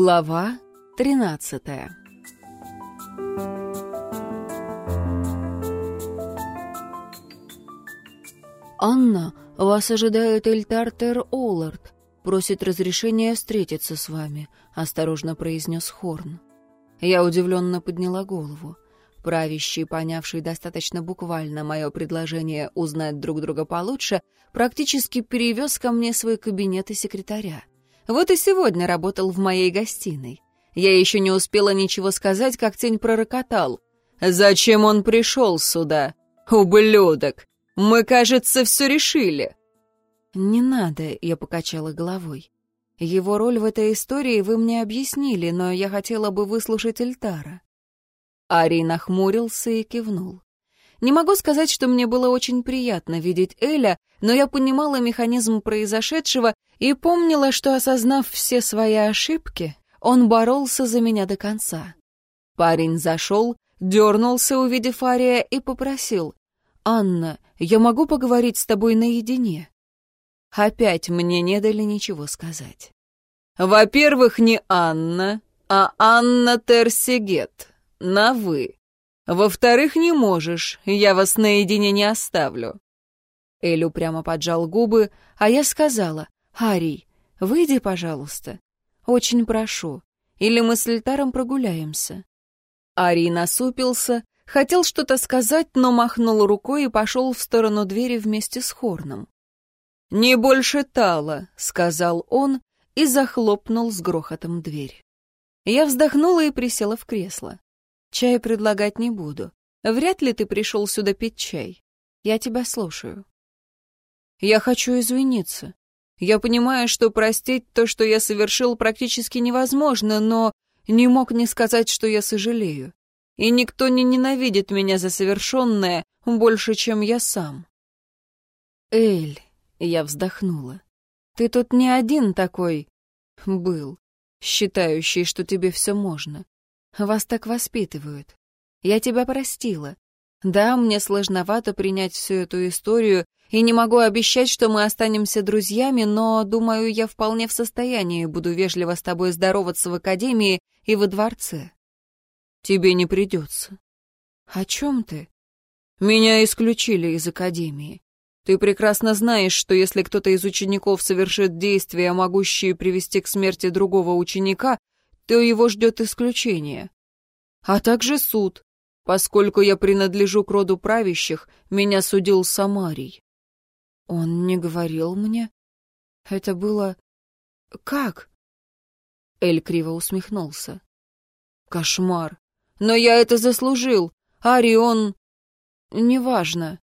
Глава тринадцатая «Анна, вас ожидает Эльтартер Оллард. Просит разрешения встретиться с вами», — осторожно произнес Хорн. Я удивленно подняла голову. Правящий, понявший достаточно буквально мое предложение узнать друг друга получше, практически перевез ко мне свой кабинет и секретаря. Вот и сегодня работал в моей гостиной. Я еще не успела ничего сказать, как тень пророкотал. «Зачем он пришел сюда? Ублюдок! Мы, кажется, все решили!» «Не надо», — я покачала головой. «Его роль в этой истории вы мне объяснили, но я хотела бы выслушать Эльтара». Ари нахмурился и кивнул. Не могу сказать, что мне было очень приятно видеть Эля, но я понимала механизм произошедшего и помнила, что, осознав все свои ошибки, он боролся за меня до конца. Парень зашел, дернулся, увидев Ария, и попросил. «Анна, я могу поговорить с тобой наедине?» Опять мне не дали ничего сказать. «Во-первых, не Анна, а Анна Терсигет. На «вы». Во-вторых, не можешь, я вас наедине не оставлю». Элю прямо поджал губы, а я сказала, «Арий, выйди, пожалуйста. Очень прошу. Или мы с Льтаром прогуляемся». Арий насупился, хотел что-то сказать, но махнул рукой и пошел в сторону двери вместе с Хорном. «Не больше Тала», — сказал он и захлопнул с грохотом дверь. Я вздохнула и присела в кресло. Чай предлагать не буду. Вряд ли ты пришел сюда пить чай. Я тебя слушаю. Я хочу извиниться. Я понимаю, что простить то, что я совершил, практически невозможно, но не мог не сказать, что я сожалею. И никто не ненавидит меня за совершенное больше, чем я сам. Эль, я вздохнула. Ты тут не один такой был, считающий, что тебе все можно. Вас так воспитывают. Я тебя простила. Да, мне сложновато принять всю эту историю, и не могу обещать, что мы останемся друзьями, но, думаю, я вполне в состоянии буду вежливо с тобой здороваться в академии и во дворце. Тебе не придется. О чем ты? Меня исключили из академии. Ты прекрасно знаешь, что если кто-то из учеников совершит действия, могущие привести к смерти другого ученика, то его ждет исключение. А также суд. Поскольку я принадлежу к роду правящих, меня судил Самарий. Он не говорил мне? Это было... Как? Эль криво усмехнулся. Кошмар. Но я это заслужил. Арион... Неважно.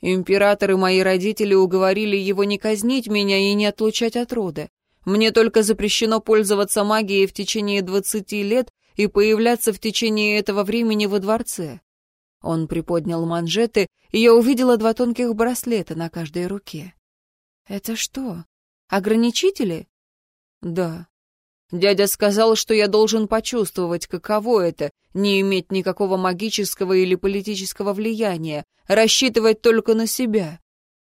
Император и мои родители уговорили его не казнить меня и не отлучать от рода. Мне только запрещено пользоваться магией в течение двадцати лет и появляться в течение этого времени во дворце. Он приподнял манжеты, и я увидела два тонких браслета на каждой руке. «Это что, ограничители?» «Да». Дядя сказал, что я должен почувствовать, каково это — не иметь никакого магического или политического влияния, рассчитывать только на себя.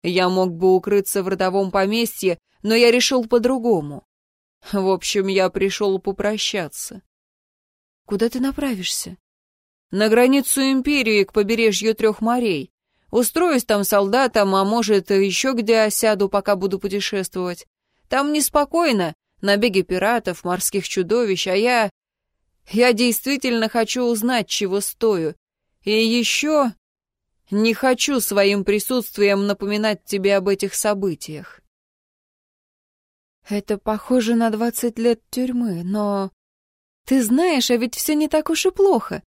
Я мог бы укрыться в родовом поместье, но я решил по-другому. В общем, я пришел попрощаться. Куда ты направишься? На границу империи, к побережью трех морей. Устроюсь там солдатом, а может, еще где осяду, пока буду путешествовать. Там неспокойно, набеги пиратов, морских чудовищ, а я... Я действительно хочу узнать, чего стою. И еще не хочу своим присутствием напоминать тебе об этих событиях. Это похоже на двадцать лет тюрьмы, но... Ты знаешь, а ведь все не так уж и плохо.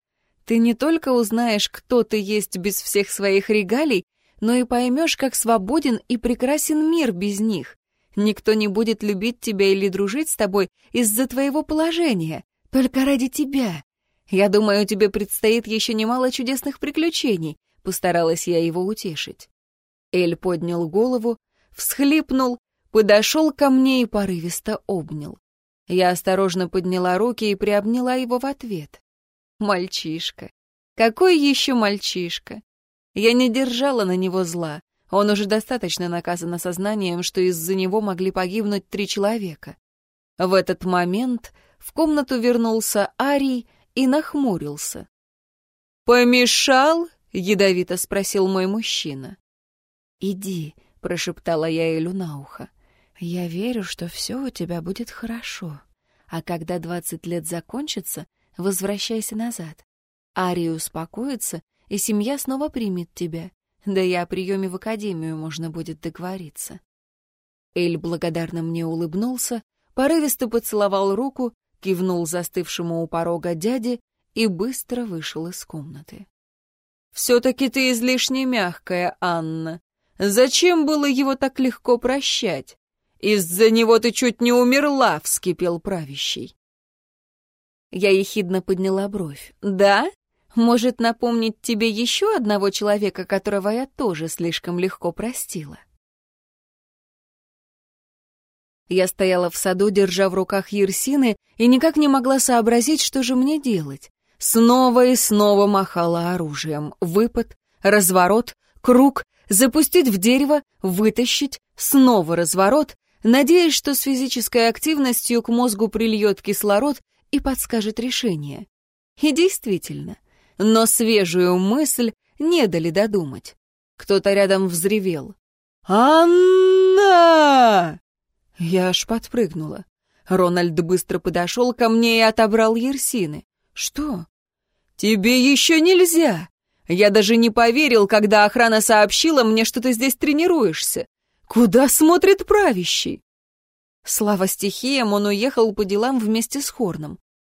Ты не только узнаешь, кто ты есть без всех своих регалий, но и поймешь, как свободен и прекрасен мир без них. Никто не будет любить тебя или дружить с тобой из-за твоего положения, только ради тебя. Я думаю, тебе предстоит еще немало чудесных приключений, постаралась я его утешить. Эль поднял голову, всхлипнул подошел ко мне и порывисто обнял. Я осторожно подняла руки и приобняла его в ответ. Мальчишка. Какой еще мальчишка? Я не держала на него зла. Он уже достаточно наказан осознанием, что из-за него могли погибнуть три человека. В этот момент в комнату вернулся Арий и нахмурился. «Помешал?» — ядовито спросил мой мужчина. «Иди», — прошептала я Элю на ухо. «Я верю, что все у тебя будет хорошо. А когда двадцать лет закончится, возвращайся назад. Арий успокоится, и семья снова примет тебя. Да и о приеме в академию можно будет договориться». Эль благодарно мне улыбнулся, порывисто поцеловал руку, кивнул застывшему у порога дяде и быстро вышел из комнаты. «Все-таки ты излишне мягкая, Анна. Зачем было его так легко прощать? Из-за него ты чуть не умерла», — вскипел правящий. Я ехидно подняла бровь. «Да? Может напомнить тебе еще одного человека, которого я тоже слишком легко простила?» Я стояла в саду, держа в руках Ерсины, и никак не могла сообразить, что же мне делать. Снова и снова махала оружием. Выпад, разворот, круг, запустить в дерево, вытащить, снова разворот, надеясь, что с физической активностью к мозгу прильет кислород и подскажет решение. И действительно, но свежую мысль не дали додумать. Кто-то рядом взревел. «Анна!» Я аж подпрыгнула. Рональд быстро подошел ко мне и отобрал Ерсины. «Что?» «Тебе еще нельзя! Я даже не поверил, когда охрана сообщила мне, что ты здесь тренируешься. Куда смотрит правящий?» Слава стихиям, он уехал по делам вместе с Хорном.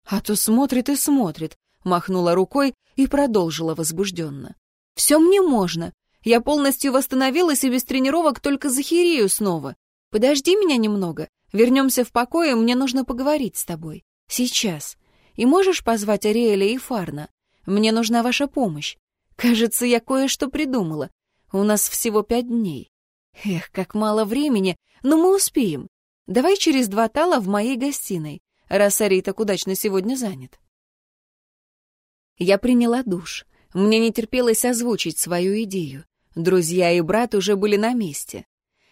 А то смотрит и смотрит, махнула рукой и продолжила возбужденно. «Все мне можно. Я полностью восстановилась и без тренировок только захерею снова. Подожди меня немного. Вернемся в покое, мне нужно поговорить с тобой. Сейчас. И можешь позвать Ариэля и Фарна? Мне нужна ваша помощь. Кажется, я кое-что придумала. У нас всего пять дней. Эх, как мало времени, но мы успеем. Давай через два тала в моей гостиной, раз Арий так удачно сегодня занят. Я приняла душ. Мне не терпелось озвучить свою идею. Друзья и брат уже были на месте.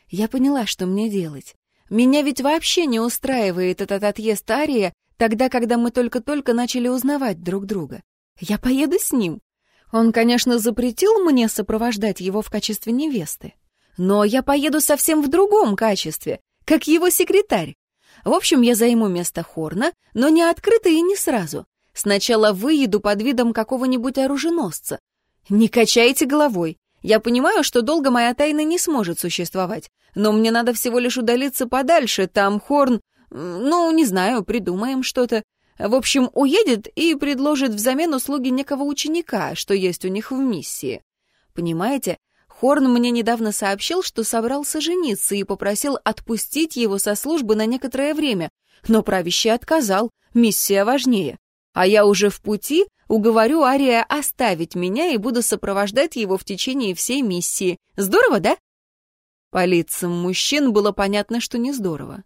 Я поняла, что мне делать. Меня ведь вообще не устраивает этот отъезд Ария, тогда, когда мы только-только начали узнавать друг друга. Я поеду с ним. Он, конечно, запретил мне сопровождать его в качестве невесты. Но я поеду совсем в другом качестве, как его секретарь. В общем, я займу место Хорна, но не открыто и не сразу. Сначала выеду под видом какого-нибудь оруженосца. Не качайте головой. Я понимаю, что долго моя тайна не сможет существовать, но мне надо всего лишь удалиться подальше, там Хорн... Ну, не знаю, придумаем что-то. В общем, уедет и предложит взамен услуги некого ученика, что есть у них в миссии. Понимаете, Хорн мне недавно сообщил, что собрался жениться и попросил отпустить его со службы на некоторое время, но правящий отказал, миссия важнее. А я уже в пути уговорю Ария оставить меня и буду сопровождать его в течение всей миссии. Здорово, да? По лицам мужчин было понятно, что не здорово.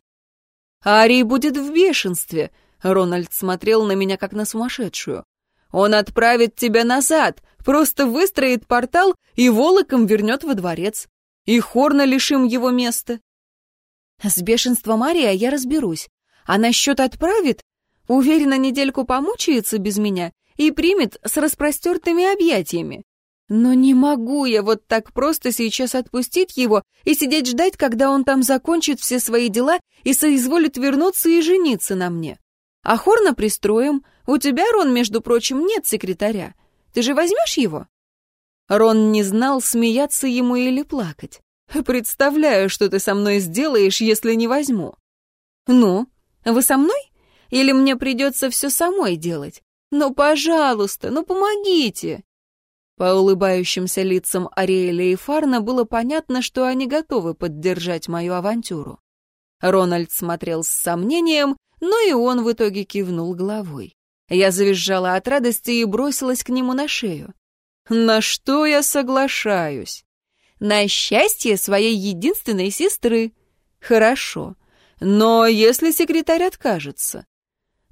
«Арий будет в бешенстве», — Рональд смотрел на меня как на сумасшедшую. «Он отправит тебя назад, просто выстроит портал и волоком вернет во дворец. И Хорна лишим его места». С бешенством Ария я разберусь. А насчет отправит, Уверена, недельку помучается без меня и примет с распростертыми объятиями. Но не могу я вот так просто сейчас отпустить его и сидеть ждать, когда он там закончит все свои дела и соизволит вернуться и жениться на мне. А Хорна пристроим. У тебя, Рон, между прочим, нет секретаря. Ты же возьмешь его?» Рон не знал, смеяться ему или плакать. «Представляю, что ты со мной сделаешь, если не возьму». «Ну, вы со мной?» Или мне придется все самой делать? Ну, пожалуйста, ну помогите!» По улыбающимся лицам Ариэля и Фарна было понятно, что они готовы поддержать мою авантюру. Рональд смотрел с сомнением, но и он в итоге кивнул головой. Я завизжала от радости и бросилась к нему на шею. «На что я соглашаюсь?» «На счастье своей единственной сестры». «Хорошо. Но если секретарь откажется?»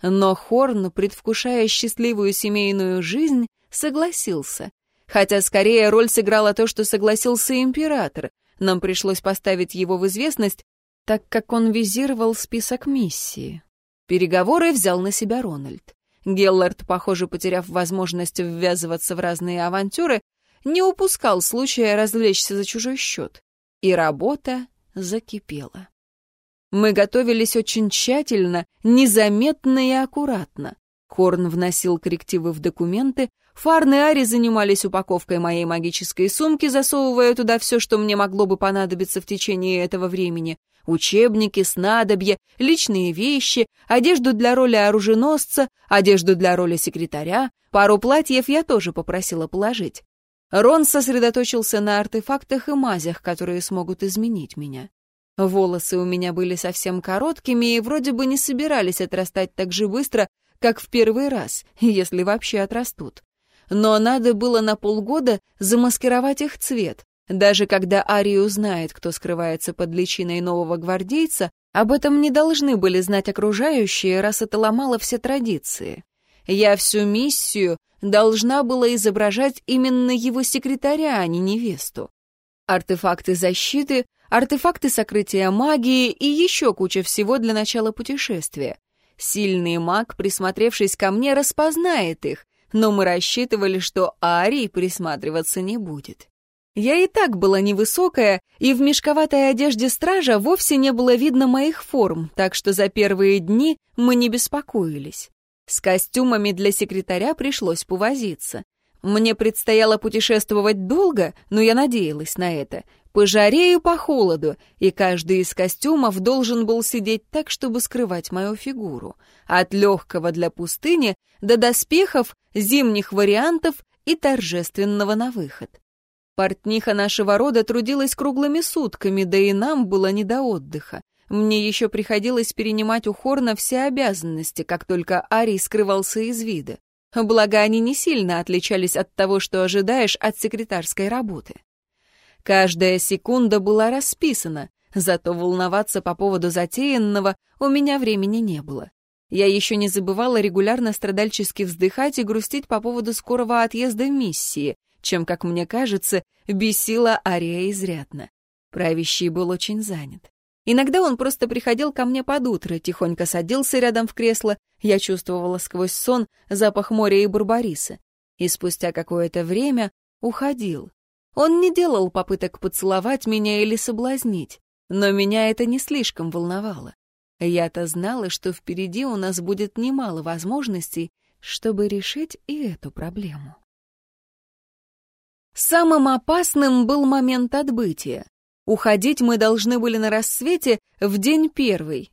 Но Хорн, предвкушая счастливую семейную жизнь, согласился. Хотя скорее роль сыграла то, что согласился император. Нам пришлось поставить его в известность, так как он визировал список миссии. Переговоры взял на себя Рональд. Геллард, похоже, потеряв возможность ввязываться в разные авантюры, не упускал случая развлечься за чужой счет. И работа закипела. Мы готовились очень тщательно, незаметно и аккуратно. Хорн вносил коррективы в документы, Фарн и Ари занимались упаковкой моей магической сумки, засовывая туда все, что мне могло бы понадобиться в течение этого времени. Учебники, снадобья, личные вещи, одежду для роли оруженосца, одежду для роли секретаря, пару платьев я тоже попросила положить. Рон сосредоточился на артефактах и мазях, которые смогут изменить меня. Волосы у меня были совсем короткими и вроде бы не собирались отрастать так же быстро, как в первый раз, если вообще отрастут. Но надо было на полгода замаскировать их цвет. Даже когда Ари узнает, кто скрывается под личиной нового гвардейца, об этом не должны были знать окружающие, раз это ломало все традиции. Я всю миссию должна была изображать именно его секретаря, а не невесту. Артефакты защиты, артефакты сокрытия магии и еще куча всего для начала путешествия. Сильный маг, присмотревшись ко мне, распознает их, но мы рассчитывали, что Ари присматриваться не будет. Я и так была невысокая, и в мешковатой одежде стража вовсе не было видно моих форм, так что за первые дни мы не беспокоились. С костюмами для секретаря пришлось повозиться. Мне предстояло путешествовать долго, но я надеялась на это, по жаре и по холоду, и каждый из костюмов должен был сидеть так, чтобы скрывать мою фигуру. От легкого для пустыни до доспехов, зимних вариантов и торжественного на выход. Портниха нашего рода трудилась круглыми сутками, да и нам было не до отдыха. Мне еще приходилось перенимать у Хорна все обязанности, как только Арий скрывался из вида. Благо, они не сильно отличались от того, что ожидаешь от секретарской работы. Каждая секунда была расписана, зато волноваться по поводу затеянного у меня времени не было. Я еще не забывала регулярно страдальчески вздыхать и грустить по поводу скорого отъезда миссии, чем, как мне кажется, бесила Ария изрядно. Правящий был очень занят. Иногда он просто приходил ко мне под утро, тихонько садился рядом в кресло, я чувствовала сквозь сон запах моря и барбариса. И спустя какое-то время уходил, он не делал попыток поцеловать меня или соблазнить, но меня это не слишком волновало. Я-то знала, что впереди у нас будет немало возможностей, чтобы решить и эту проблему. Самым опасным был момент отбытия. Уходить мы должны были на рассвете в день первый.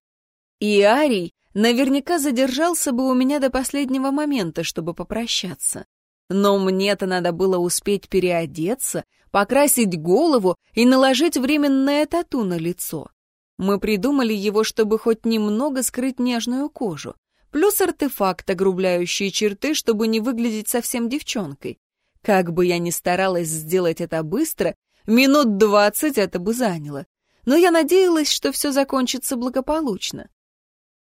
И Арий наверняка задержался бы у меня до последнего момента, чтобы попрощаться. Но мне-то надо было успеть переодеться, покрасить голову и наложить временное тату на лицо. Мы придумали его, чтобы хоть немного скрыть нежную кожу. Плюс артефакт, огрубляющий черты, чтобы не выглядеть совсем девчонкой. Как бы я ни старалась сделать это быстро, минут двадцать это бы заняло. Но я надеялась, что все закончится благополучно.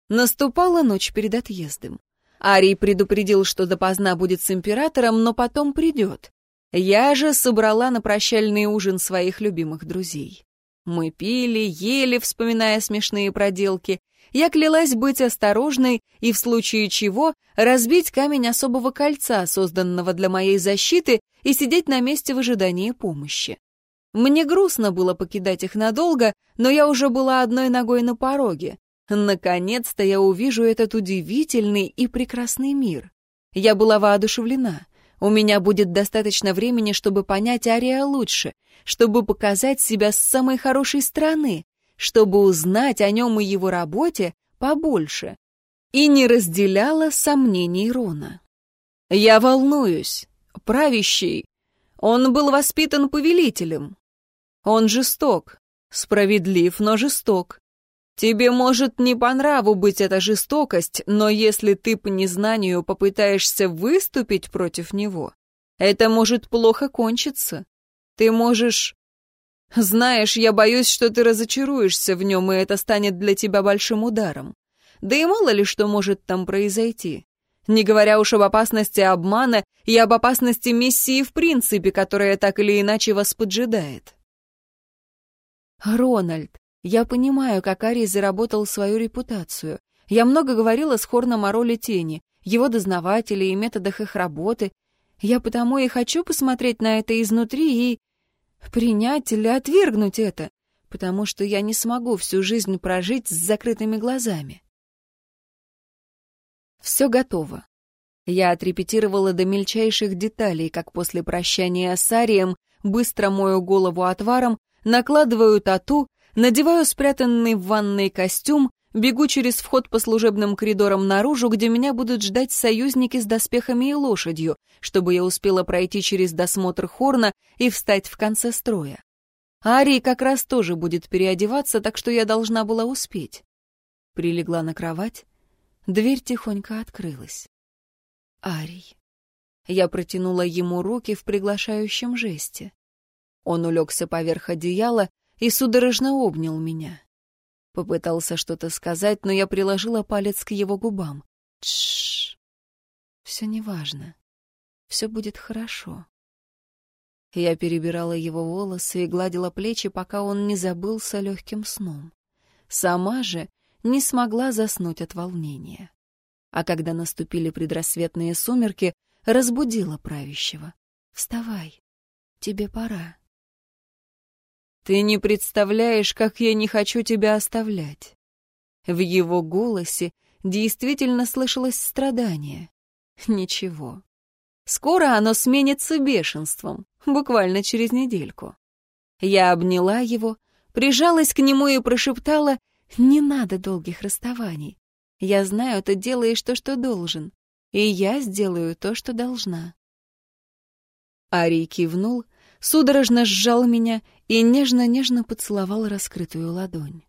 Наступала ночь перед отъездом. Арий предупредил, что допоздна будет с императором, но потом придет. Я же собрала на прощальный ужин своих любимых друзей. Мы пили, ели, вспоминая смешные проделки. Я клялась быть осторожной и в случае чего разбить камень особого кольца, созданного для моей защиты, и сидеть на месте в ожидании помощи. Мне грустно было покидать их надолго, но я уже была одной ногой на пороге. Наконец-то я увижу этот удивительный и прекрасный мир. Я была воодушевлена. У меня будет достаточно времени, чтобы понять Ария лучше, чтобы показать себя с самой хорошей стороны, чтобы узнать о нем и его работе побольше. И не разделяла сомнений Рона. Я волнуюсь. Правящий. Он был воспитан повелителем. Он жесток. Справедлив, но жесток. Тебе может не по нраву быть эта жестокость, но если ты по незнанию попытаешься выступить против него, это может плохо кончиться. Ты можешь... Знаешь, я боюсь, что ты разочаруешься в нем, и это станет для тебя большим ударом. Да и мало ли что может там произойти. Не говоря уж об опасности обмана и об опасности миссии в принципе, которая так или иначе вас поджидает. Рональд, Я понимаю, как Арий заработал свою репутацию. Я много говорила с Хорном о роли тени, его дознавателей и методах их работы. Я потому и хочу посмотреть на это изнутри и принять или отвергнуть это, потому что я не смогу всю жизнь прожить с закрытыми глазами. Все готово. Я отрепетировала до мельчайших деталей, как после прощания с Арием быстро мою голову отваром, накладываю тату, надеваю спрятанный в ванной костюм, бегу через вход по служебным коридорам наружу, где меня будут ждать союзники с доспехами и лошадью, чтобы я успела пройти через досмотр Хорна и встать в конце строя. Арий как раз тоже будет переодеваться, так что я должна была успеть. Прилегла на кровать, дверь тихонько открылась. Арий. Я протянула ему руки в приглашающем жесте. Он улегся поверх одеяла и судорожно обнял меня. Попытался что-то сказать, но я приложила палец к его губам. Тш. Все неважно. Все будет хорошо. Я перебирала его волосы и гладила плечи, пока он не забылся легким сном. Сама же не смогла заснуть от волнения. А когда наступили предрассветные сумерки, разбудила правящего. «Вставай, тебе пора». «Ты не представляешь, как я не хочу тебя оставлять». В его голосе действительно слышалось страдание. Ничего. Скоро оно сменится бешенством, буквально через недельку. Я обняла его, прижалась к нему и прошептала «Не надо долгих расставаний. Я знаю, ты делаешь то, что должен, и я сделаю то, что должна». Арий кивнул, судорожно сжал меня и нежно-нежно поцеловал раскрытую ладонь.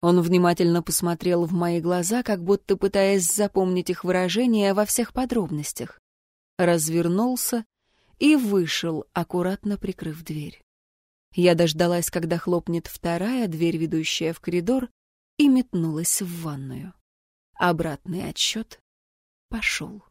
Он внимательно посмотрел в мои глаза, как будто пытаясь запомнить их выражение во всех подробностях развернулся и вышел, аккуратно прикрыв дверь. Я дождалась, когда хлопнет вторая дверь, ведущая в коридор, и метнулась в ванную. Обратный отсчет пошел.